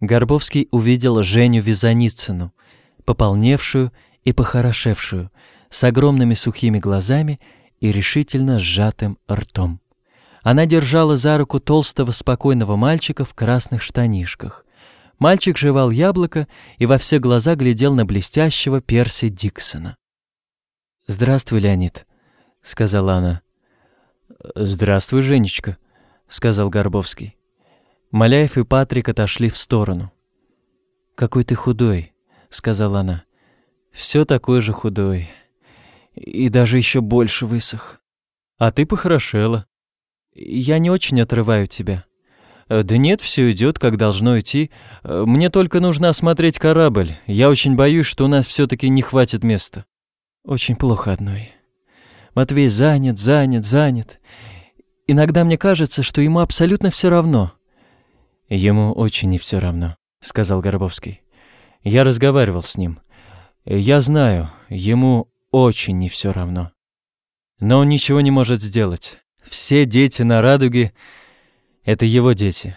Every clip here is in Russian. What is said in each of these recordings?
Горбовский увидел Женю Визаницыну, пополневшую и похорошевшую, с огромными сухими глазами и решительно сжатым ртом. Она держала за руку толстого спокойного мальчика в красных штанишках. Мальчик жевал яблоко и во все глаза глядел на блестящего Перси Диксона. «Здравствуй, Леонид», — сказала она. «Здравствуй, Женечка», — сказал Горбовский. Маляев и Патрик отошли в сторону. «Какой ты худой», — сказала она. «Все такой же худой. И даже еще больше высох. А ты похорошела. Я не очень отрываю тебя». «Да нет, все идет, как должно идти. Мне только нужно осмотреть корабль. Я очень боюсь, что у нас все-таки не хватит места». «Очень плохо одной. Матвей занят, занят, занят. Иногда мне кажется, что ему абсолютно все равно». «Ему очень не все равно», — сказал Горбовский. «Я разговаривал с ним. Я знаю, ему очень не все равно. Но он ничего не может сделать. Все дети на радуге — это его дети.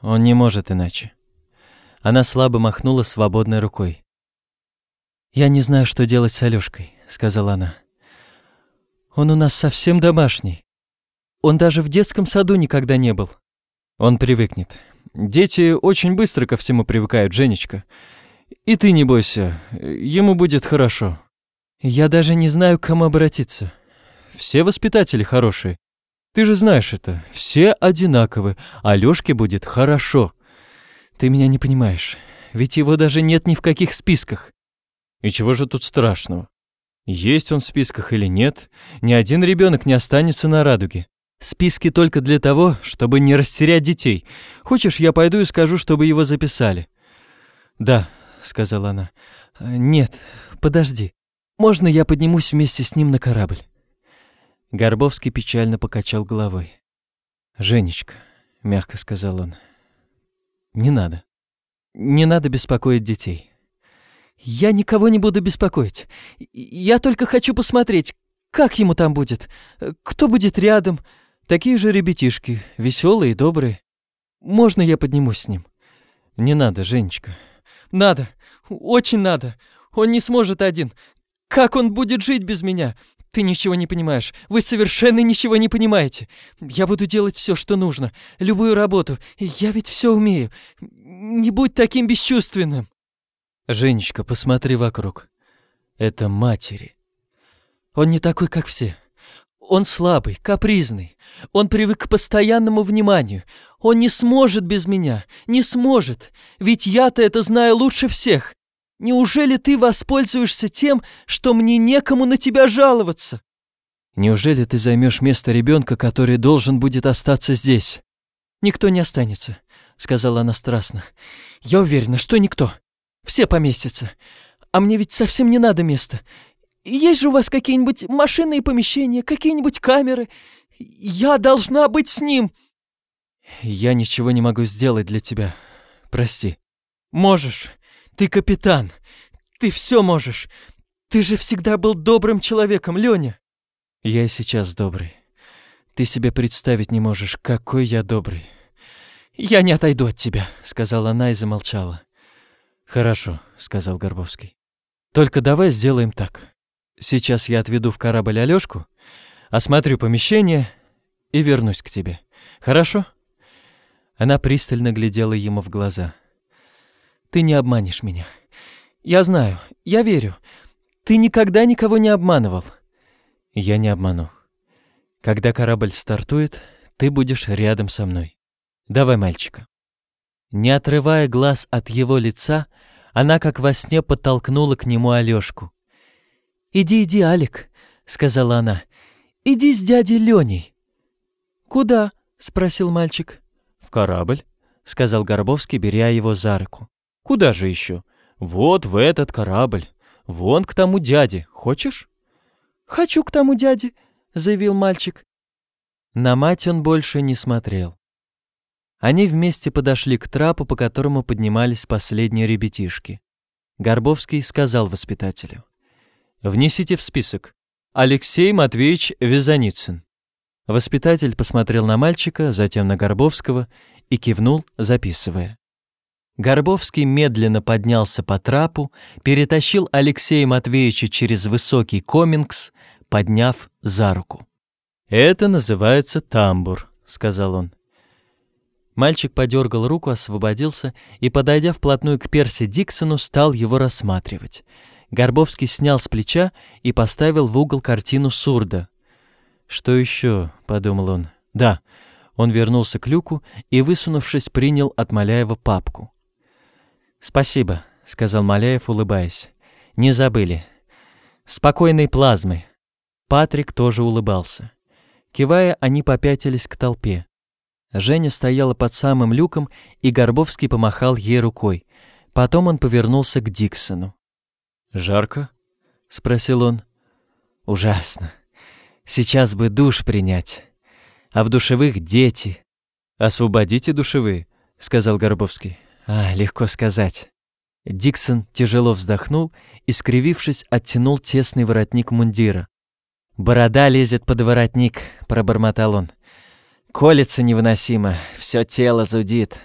Он не может иначе». Она слабо махнула свободной рукой. «Я не знаю, что делать с Алёшкой», — сказала она. «Он у нас совсем домашний. Он даже в детском саду никогда не был. Он привыкнет. Дети очень быстро ко всему привыкают, Женечка. И ты не бойся, ему будет хорошо. Я даже не знаю, к кому обратиться. Все воспитатели хорошие. Ты же знаешь это. Все одинаковы. А Лёшке будет хорошо. Ты меня не понимаешь. Ведь его даже нет ни в каких списках. И чего же тут страшного? Есть он в списках или нет, ни один ребенок не останется на радуге. Списки только для того, чтобы не растерять детей. Хочешь, я пойду и скажу, чтобы его записали?» «Да», — сказала она. «Нет, подожди. Можно я поднимусь вместе с ним на корабль?» Горбовский печально покачал головой. «Женечка», — мягко сказал он, — «не надо. Не надо беспокоить детей». «Я никого не буду беспокоить. Я только хочу посмотреть, как ему там будет, кто будет рядом, Такие же ребятишки, веселые и добрые. Можно я поднимусь с ним? Не надо, Женечка. Надо, очень надо. Он не сможет один. Как он будет жить без меня? Ты ничего не понимаешь. Вы совершенно ничего не понимаете. Я буду делать все, что нужно. Любую работу. Я ведь все умею. Не будь таким бесчувственным. Женечка, посмотри вокруг. Это матери. Он не такой, как все. Он слабый, капризный. Он привык к постоянному вниманию. Он не сможет без меня, не сможет. Ведь я-то это знаю лучше всех. Неужели ты воспользуешься тем, что мне некому на тебя жаловаться? Неужели ты займешь место ребенка, который должен будет остаться здесь? Никто не останется, сказала она страстно. Я уверена, что никто. Все поместятся. А мне ведь совсем не надо места. Есть же у вас какие-нибудь машинные помещения, какие-нибудь камеры? Я должна быть с ним!» «Я ничего не могу сделать для тебя. Прости». «Можешь. Ты капитан. Ты все можешь. Ты же всегда был добрым человеком, Леня». «Я и сейчас добрый. Ты себе представить не можешь, какой я добрый». «Я не отойду от тебя», — сказала она и замолчала. «Хорошо», — сказал Горбовский. «Только давай сделаем так. Сейчас я отведу в корабль Алёшку, осмотрю помещение и вернусь к тебе. Хорошо?» Она пристально глядела ему в глаза. «Ты не обманешь меня. Я знаю, я верю. Ты никогда никого не обманывал». «Я не обману. Когда корабль стартует, ты будешь рядом со мной. Давай мальчика». Не отрывая глаз от его лица, она как во сне подтолкнула к нему Алёшку. «Иди, иди, Алик», — сказала она. «Иди с дядей Леней». «Куда?» — спросил мальчик. «В корабль», — сказал Горбовский, беря его за руку. «Куда же еще? Вот в этот корабль. Вон к тому дяде. Хочешь?» «Хочу к тому дяде», — заявил мальчик. На мать он больше не смотрел. Они вместе подошли к трапу, по которому поднимались последние ребятишки. Горбовский сказал воспитателю. Внесите в список. Алексей Матвеевич Визаницын. Воспитатель посмотрел на мальчика, затем на Горбовского и кивнул, записывая. Горбовский медленно поднялся по трапу, перетащил Алексея Матвеевича через высокий комингс, подняв за руку. «Это называется тамбур», — сказал он. Мальчик подергал руку, освободился и, подойдя вплотную к Перси Диксону, стал его рассматривать. Горбовский снял с плеча и поставил в угол картину Сурда. «Что еще?» — подумал он. «Да». Он вернулся к люку и, высунувшись, принял от Маляева папку. «Спасибо», — сказал Маляев, улыбаясь. «Не забыли. Спокойной плазмы». Патрик тоже улыбался. Кивая, они попятились к толпе. Женя стояла под самым люком, и Горбовский помахал ей рукой. Потом он повернулся к Диксону. «Жарко?» — спросил он. «Ужасно. Сейчас бы душ принять. А в душевых дети». «Освободите душевые», — сказал Горбовский. «А, легко сказать». Диксон тяжело вздохнул и, скривившись, оттянул тесный воротник мундира. «Борода лезет под воротник», — пробормотал он. Колется невыносимо, все тело зудит.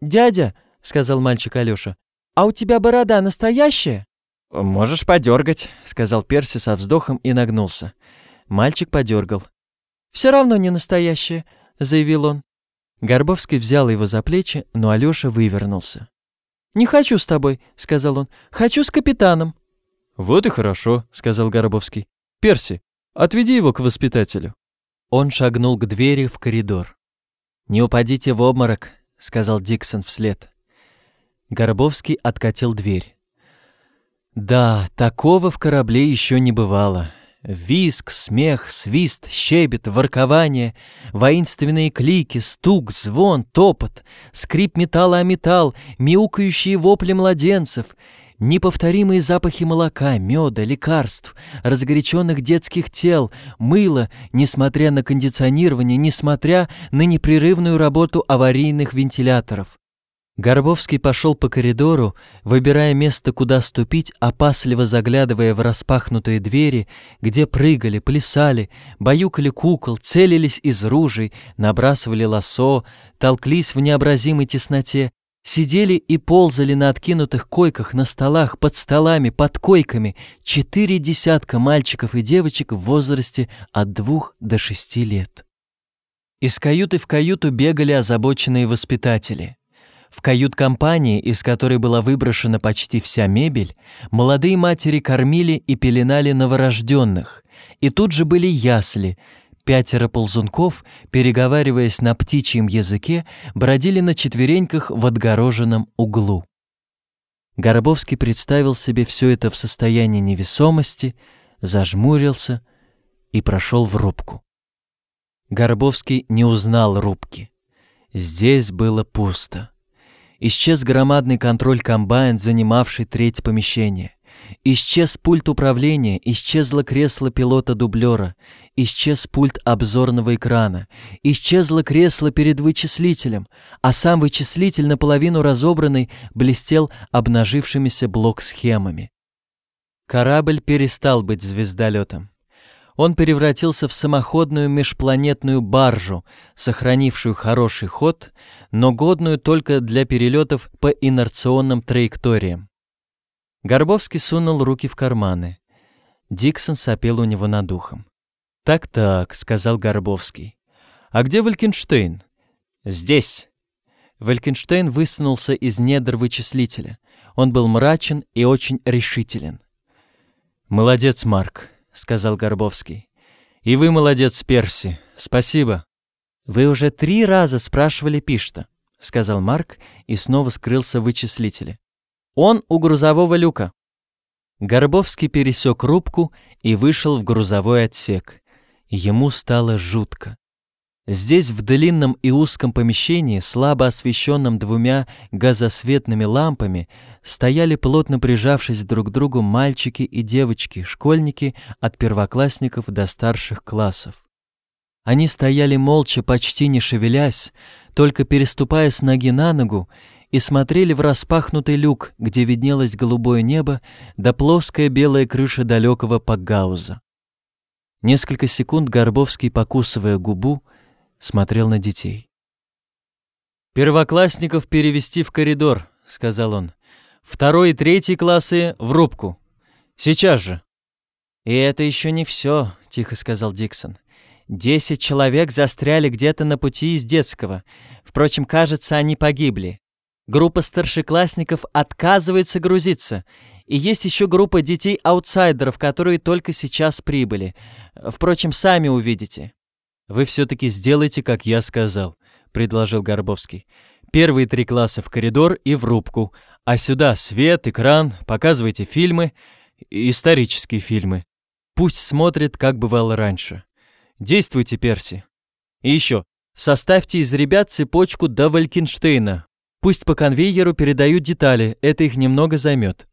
«Дядя», — сказал мальчик Алёша, — «а у тебя борода настоящая?» «Можешь подергать», — сказал Перси со вздохом и нагнулся. Мальчик подергал. «Все равно не настоящая», — заявил он. Горбовский взял его за плечи, но Алёша вывернулся. «Не хочу с тобой», — сказал он. «Хочу с капитаном». «Вот и хорошо», — сказал Горбовский. «Перси, отведи его к воспитателю». Он шагнул к двери в коридор. «Не упадите в обморок», — сказал Диксон вслед. Горбовский откатил дверь. Да, такого в корабле еще не бывало. Виск, смех, свист, щебет, воркование, воинственные клики, стук, звон, топот, скрип металла о металл, мяукающие вопли младенцев — Неповторимые запахи молока, меда, лекарств, разгоряченных детских тел, мыла, несмотря на кондиционирование, несмотря на непрерывную работу аварийных вентиляторов. Горбовский пошел по коридору, выбирая место, куда ступить, опасливо заглядывая в распахнутые двери, где прыгали, плясали, баюкали кукол, целились из ружей, набрасывали лосо, толклись в необразимой тесноте, Сидели и ползали на откинутых койках, на столах, под столами, под койками четыре десятка мальчиков и девочек в возрасте от двух до шести лет. Из каюты в каюту бегали озабоченные воспитатели. В кают-компании, из которой была выброшена почти вся мебель, молодые матери кормили и пеленали новорожденных, и тут же были ясли, Пятеро ползунков, переговариваясь на птичьем языке, бродили на четвереньках в отгороженном углу. Горбовский представил себе все это в состоянии невесомости, зажмурился и прошел в рубку. Горбовский не узнал рубки. Здесь было пусто. Исчез громадный контроль-комбайн, занимавший треть помещения. Исчез пульт управления, исчезло кресло пилота-дублера, исчез пульт обзорного экрана, исчезло кресло перед вычислителем, а сам вычислитель, наполовину разобранный, блестел обнажившимися блок-схемами. Корабль перестал быть звездолетом. Он превратился в самоходную межпланетную баржу, сохранившую хороший ход, но годную только для перелетов по инерционным траекториям. Горбовский сунул руки в карманы. Диксон сопел у него над ухом. «Так-так», — сказал Горбовский. «А где Валькенштейн?» «Здесь». Валькенштейн высунулся из недр вычислителя. Он был мрачен и очень решителен. «Молодец, Марк», — сказал Горбовский. «И вы молодец, Перси. Спасибо». «Вы уже три раза спрашивали Пишта», — сказал Марк и снова скрылся в вычислителе. «Он у грузового люка». Горбовский пересек рубку и вышел в грузовой отсек. Ему стало жутко. Здесь, в длинном и узком помещении, слабо освещенном двумя газосветными лампами, стояли плотно прижавшись друг к другу мальчики и девочки, школьники от первоклассников до старших классов. Они стояли молча, почти не шевелясь, только переступая с ноги на ногу, и смотрели в распахнутый люк, где виднелось голубое небо да плоская белая крыша далекого Пагауза. Несколько секунд Горбовский, покусывая губу, смотрел на детей. «Первоклассников перевести в коридор», — сказал он. «Второй и третий классы в рубку. Сейчас же». «И это еще не все», — тихо сказал Диксон. «Десять человек застряли где-то на пути из детского. Впрочем, кажется, они погибли. Группа старшеклассников отказывается грузиться. И есть еще группа детей-аутсайдеров, которые только сейчас прибыли. Впрочем, сами увидите». «Вы все-таки сделайте, как я сказал», — предложил Горбовский. «Первые три класса в коридор и в рубку, а сюда свет, экран, показывайте фильмы, исторические фильмы. Пусть смотрит, как бывало раньше. Действуйте, Перси. И еще, составьте из ребят цепочку до Валькенштейна. Пусть по конвейеру передают детали, это их немного займет.